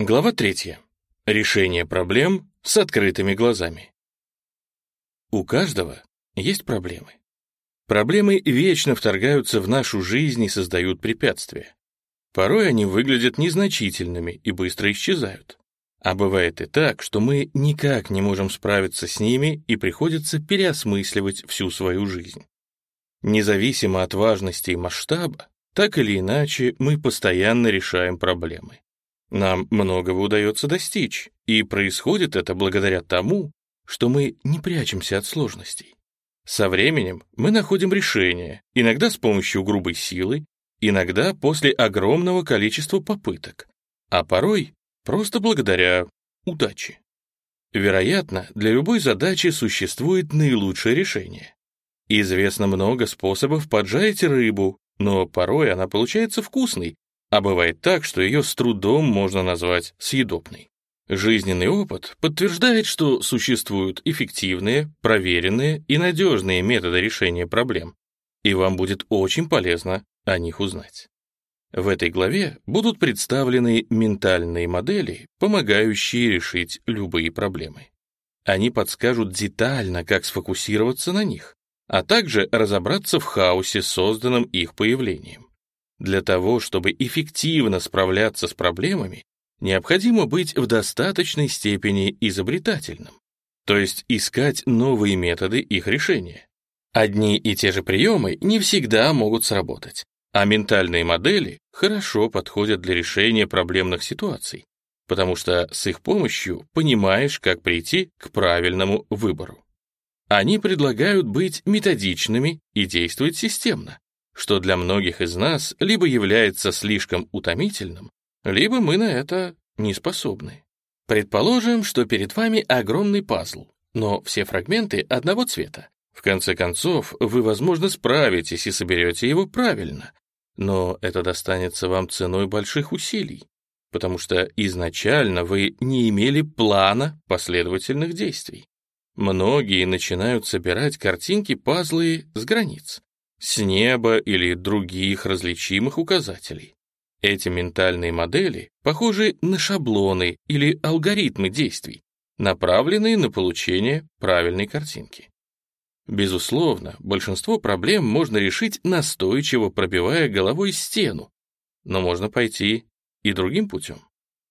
Глава третья. Решение проблем с открытыми глазами. У каждого есть проблемы. Проблемы вечно вторгаются в нашу жизнь и создают препятствия. Порой они выглядят незначительными и быстро исчезают. А бывает и так, что мы никак не можем справиться с ними и приходится переосмысливать всю свою жизнь. Независимо от важности и масштаба, так или иначе мы постоянно решаем проблемы. Нам многого удается достичь, и происходит это благодаря тому, что мы не прячемся от сложностей. Со временем мы находим решение, иногда с помощью грубой силы, иногда после огромного количества попыток, а порой просто благодаря удаче. Вероятно, для любой задачи существует наилучшее решение. Известно много способов поджарить рыбу, но порой она получается вкусной, а бывает так, что ее с трудом можно назвать съедобной. Жизненный опыт подтверждает, что существуют эффективные, проверенные и надежные методы решения проблем, и вам будет очень полезно о них узнать. В этой главе будут представлены ментальные модели, помогающие решить любые проблемы. Они подскажут детально, как сфокусироваться на них, а также разобраться в хаосе, созданном их появлением. Для того, чтобы эффективно справляться с проблемами, необходимо быть в достаточной степени изобретательным, то есть искать новые методы их решения. Одни и те же приемы не всегда могут сработать, а ментальные модели хорошо подходят для решения проблемных ситуаций, потому что с их помощью понимаешь, как прийти к правильному выбору. Они предлагают быть методичными и действовать системно, что для многих из нас либо является слишком утомительным, либо мы на это не способны. Предположим, что перед вами огромный пазл, но все фрагменты одного цвета. В конце концов, вы, возможно, справитесь и соберете его правильно, но это достанется вам ценой больших усилий, потому что изначально вы не имели плана последовательных действий. Многие начинают собирать картинки-пазлы с границ, с неба или других различимых указателей. Эти ментальные модели похожи на шаблоны или алгоритмы действий, направленные на получение правильной картинки. Безусловно, большинство проблем можно решить настойчиво пробивая головой стену, но можно пойти и другим путем.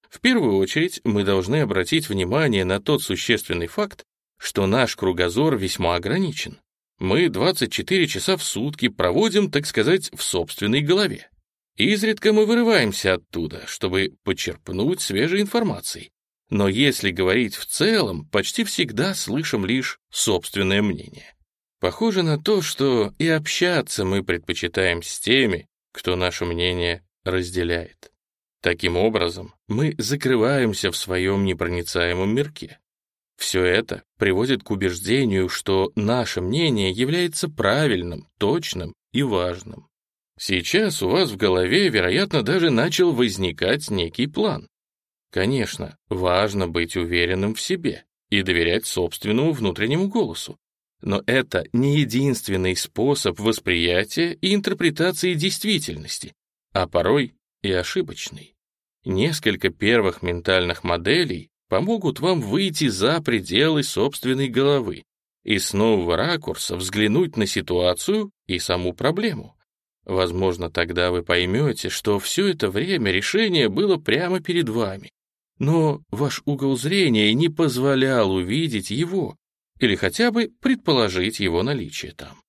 В первую очередь мы должны обратить внимание на тот существенный факт, что наш кругозор весьма ограничен. Мы 24 часа в сутки проводим, так сказать, в собственной голове. Изредка мы вырываемся оттуда, чтобы почерпнуть свежей информации. Но если говорить в целом, почти всегда слышим лишь собственное мнение. Похоже на то, что и общаться мы предпочитаем с теми, кто наше мнение разделяет. Таким образом, мы закрываемся в своем непроницаемом мирке. Все это приводит к убеждению, что наше мнение является правильным, точным и важным. Сейчас у вас в голове, вероятно, даже начал возникать некий план. Конечно, важно быть уверенным в себе и доверять собственному внутреннему голосу. Но это не единственный способ восприятия и интерпретации действительности, а порой и ошибочный. Несколько первых ментальных моделей помогут вам выйти за пределы собственной головы и с нового ракурса взглянуть на ситуацию и саму проблему. Возможно, тогда вы поймете, что все это время решение было прямо перед вами, но ваш угол зрения не позволял увидеть его или хотя бы предположить его наличие там.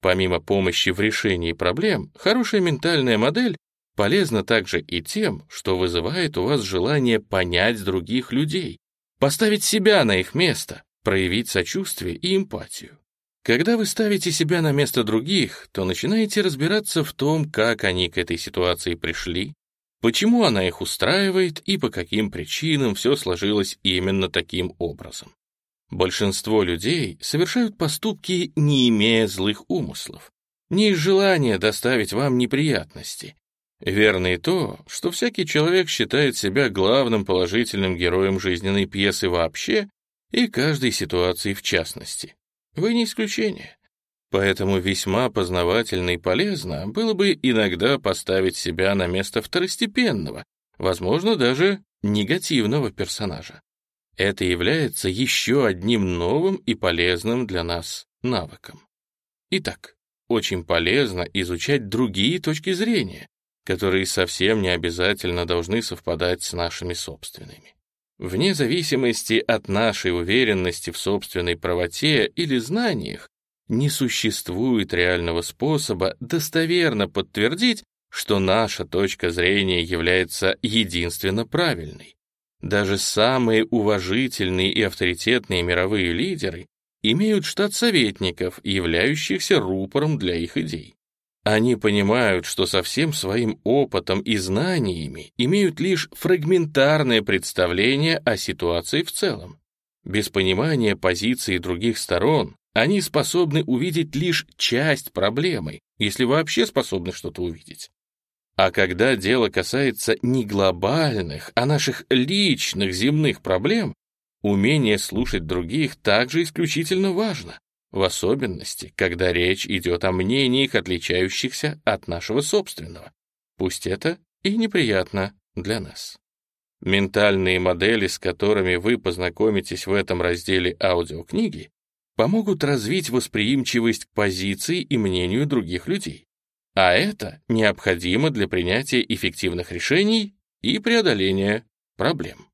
Помимо помощи в решении проблем, хорошая ментальная модель полезна также и тем, что вызывает у вас желание понять других людей, поставить себя на их место, проявить сочувствие и эмпатию. Когда вы ставите себя на место других, то начинаете разбираться в том, как они к этой ситуации пришли, почему она их устраивает и по каким причинам все сложилось именно таким образом. Большинство людей совершают поступки, не имея злых умыслов, не из желания доставить вам неприятности, Верно и то, что всякий человек считает себя главным положительным героем жизненной пьесы вообще и каждой ситуации в частности. Вы не исключение. Поэтому весьма познавательно и полезно было бы иногда поставить себя на место второстепенного, возможно, даже негативного персонажа. Это является еще одним новым и полезным для нас навыком. Итак, очень полезно изучать другие точки зрения, которые совсем не обязательно должны совпадать с нашими собственными. Вне зависимости от нашей уверенности в собственной правоте или знаниях, не существует реального способа достоверно подтвердить, что наша точка зрения является единственно правильной. Даже самые уважительные и авторитетные мировые лидеры имеют штат советников, являющихся рупором для их идей. Они понимают, что со всем своим опытом и знаниями имеют лишь фрагментарное представление о ситуации в целом. Без понимания позиции других сторон они способны увидеть лишь часть проблемы, если вообще способны что-то увидеть. А когда дело касается не глобальных, а наших личных земных проблем, умение слушать других также исключительно важно, в особенности, когда речь идет о мнениях, отличающихся от нашего собственного. Пусть это и неприятно для нас. Ментальные модели, с которыми вы познакомитесь в этом разделе аудиокниги, помогут развить восприимчивость к позиции и мнению других людей. А это необходимо для принятия эффективных решений и преодоления проблем.